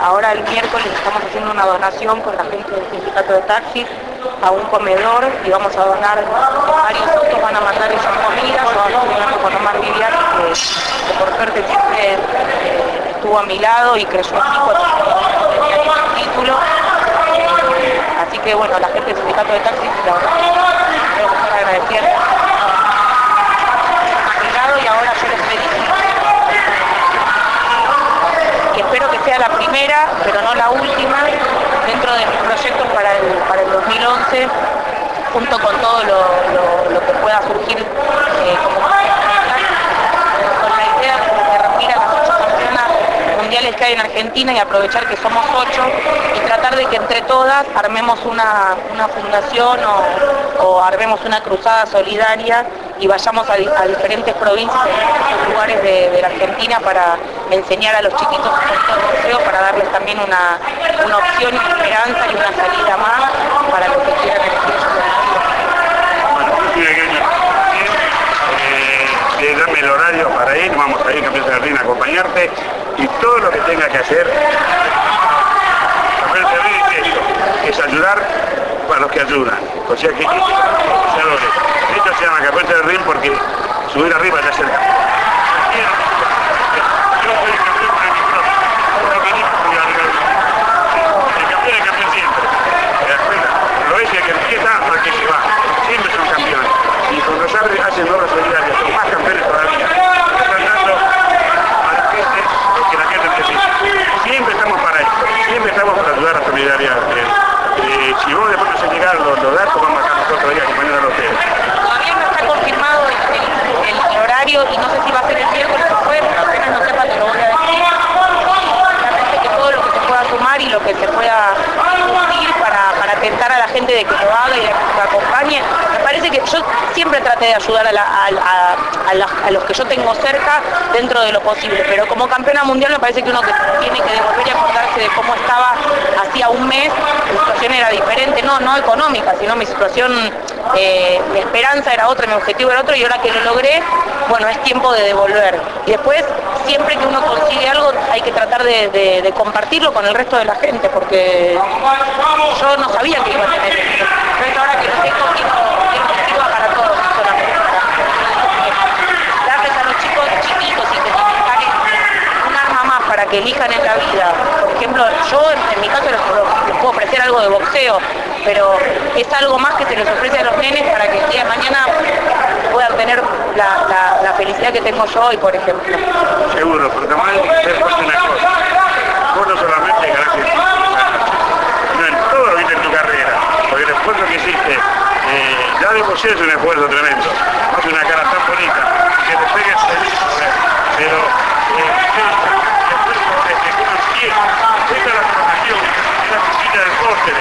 Ahora el miércoles estamos haciendo una donación con la gente del sindicato de taxis a un comedor y vamos a donar varios autos, van a mandar ellos comida, yo estoy hablando con Omar Viviani que, por suerte siempre eh, estuvo a mi lado y creyó en cuando tenía el título. Así que bueno, la gente del sindicato de taxis, la verdad, que estar. No la última, dentro de mis proyectos para el, para el 2011, junto con todo lo, lo, que pueda surgir eh, con la idea de reunir a las ocho campeonas mundiales que hay en Argentina y aprovechar que somos ocho y tratar de que entre todas armemos una, una fundación o, o, armemos una cruzada solidaria y vayamos a, diferentes provincias, a lugares de, de, la Argentina para enseñar a los chiquitos el boxeo, para darles también una, una opción una esperanza y una salida más para los que quieran elegir eh, dame el horario para ir, vamos a ir de ring a acompañarte y todo lo que tenga que hacer es esto, es ayudar para los que ayudan, o sea que esto se llama de ring porque subir arriba ya se soy el campeón por el micrófono, no venimos con la el campeón es campeón siempre, ¿te das cuenta? Lo es el que empieza al que se va, siempre son campeones y con los árboles hacen obras solidarias, son más campeones todavía. Están dando a la gente lo que la gente necesita. Siempre estamos para eso, siempre estamos para ayudar a la solidaridad. Eh, eh, si vos después no se llegar los, los datos, vamos acá nosotros ahí a acompañar a ustedes. Todavía no está confirmado el, el, el, horario y no sé si va a ser el miércoles o jueves, pero apenas no sepa te lo voy a decir. Realmente que todo lo que se pueda sumar y lo que se pueda decir para, para tentar a la gente de que lo haga y de que se acompañe. Me parece que yo siempre traté de ayudar a, los que yo tengo cerca dentro de lo posible, pero como campeona mundial me parece que uno tiene que devolver y acordarse de cómo estaba hacía un mes, mi situación era diferente, no, no económica, sino mi situación eh, mi esperanza era otra, mi objetivo era otro y ahora que lo logré, bueno, es tiempo de devolver. Y después, siempre que uno consigue algo, hay que tratar de, compartirlo con el resto de la gente, porque yo no sabía que iba a tener esto. Entonces ahora que lo tengo, quiero, quiero que sirva para todos, no solamente para darles a los chicos chiquitos y que un arma más para que elijan en la vida. Por ejemplo, yo en mi caso les, puedo ofrecer algo de boxeo, pero es algo más que se les ofrece a los nenes para que el día de mañana puedan tener la, felicidad que tengo yo hoy, por ejemplo. Seguro, pero también pasa una cosa. Vos no solamente gracias no en todo lo viste en tu carrera, porque el esfuerzo que hiciste, eh, ya de boxeo es un esfuerzo tremendo. Hace una cara tan bonita, que te pegues feliz, pero eh, el esfuerzo desde que uno empieza, esta es la formación, es la visita del póster,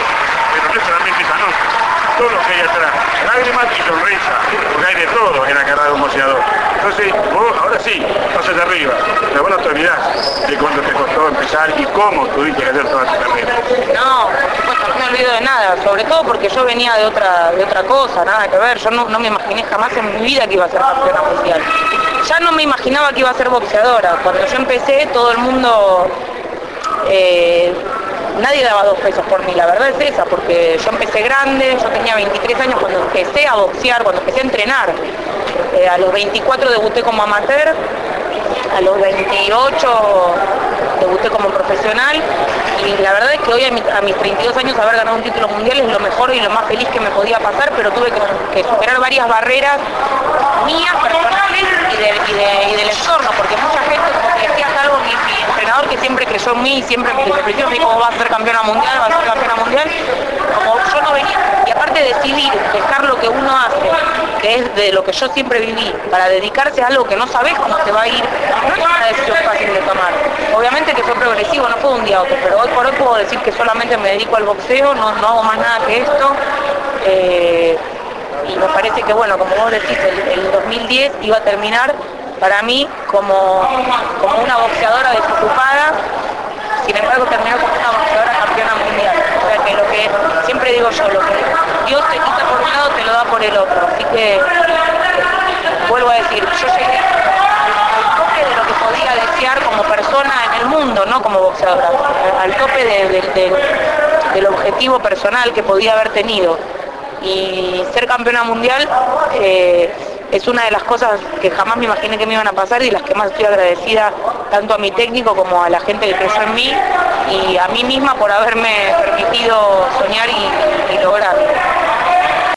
pero no es solamente esa noche, todo lo que hay atrás, lágrimas y sonrisa, porque hay de todo en la carrera de un boxeador. Entonces, vos ahora sí, pasas de arriba, pero vos no te olvidás de cuánto te costó empezar y cómo tuviste que hacer toda tu carrera. No, supuesto, no me olvido de nada, sobre todo porque yo venía de otra, de otra cosa, nada que ver, yo no, no me imaginé jamás en mi vida que iba a ser campeona mundial. Ya no me imaginaba que iba a ser boxeadora, cuando yo empecé todo el mundo... Eh, nadie daba dos pesos por mí, la verdad es esa, porque yo empecé grande, yo tenía 23 años cuando empecé a boxear, cuando empecé a entrenar. Eh, a los 24 debuté como amateur, a los 28 debuté como profesional y la verdad es que hoy a, mi, a, mis 32 años haber ganado un título mundial es lo mejor y lo más feliz que me podía pasar, pero tuve que, superar varias barreras mías, personales y, y, del entorno, porque mucha gente, como que decías algo, mi, mi, entrenador que siempre creyó en mí, siempre me dijo, vas a ser campeona mundial, vas a ser campeona mundial, como yo no venía, y aparte decidir, dejar lo que uno hace, que es de lo que yo siempre viví, para dedicarse a algo que no sabes cómo te va a ir, no es una decisión fácil de tomar. Obviamente que fue progresivo, no fue un día a otro, pero hoy por hoy puedo decir que solamente me dedico al boxeo, no, no hago más nada que esto. Eh, y me parece que, bueno, como vos decís, el 2010 iba a terminar para mí como, una boxeadora desocupada, sin embargo terminó como una boxeadora campeona mundial. O sea que lo que siempre digo yo, lo que Dios te quita por un lado, te lo da por el otro. Así que vuelvo a decir, yo llegué al toque de lo que podía desear como persona en el mundo, no como boxeadora, al tope del objetivo personal que podía haber tenido. Y ser campeona mundial eh, es una de las cosas que jamás me imaginé que me iban a pasar y las que más estoy agradecida tanto a mi técnico como a la gente que creyó en mí y a mí misma por haberme permitido soñar y, y lograr.